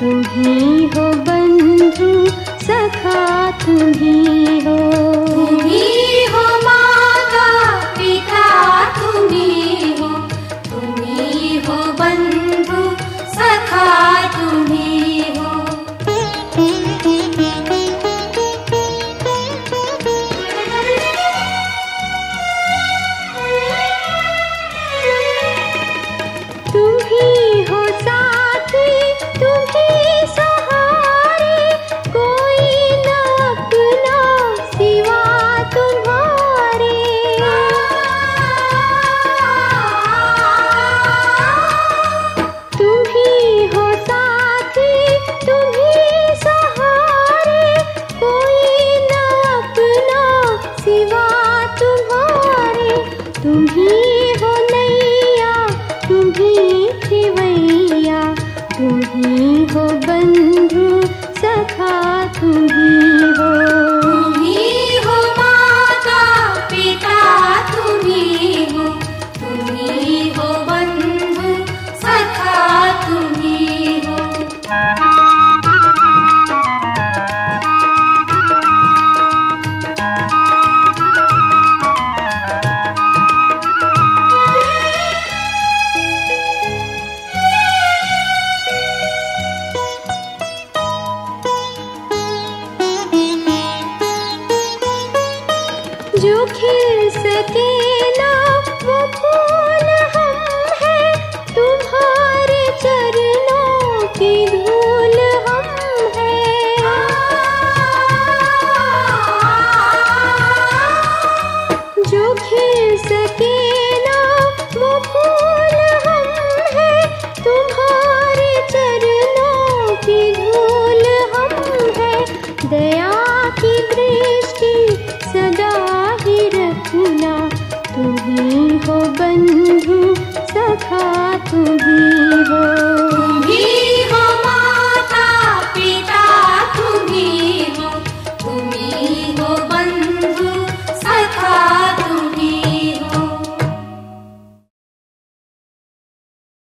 तुम्ही हो बंधु सखा तुम्ही हो। तुम्ही हो माता पिता तुम्ही हो। तुम्ही हो बंधु सखा तुम्ही हो। तुम्ही तुम्ही हो नैया तुम्ही खेवैया तुम्ही हो बंधु सखा तुम्ही जो खिल सके ना वो हो बंधु सखा बन् हो।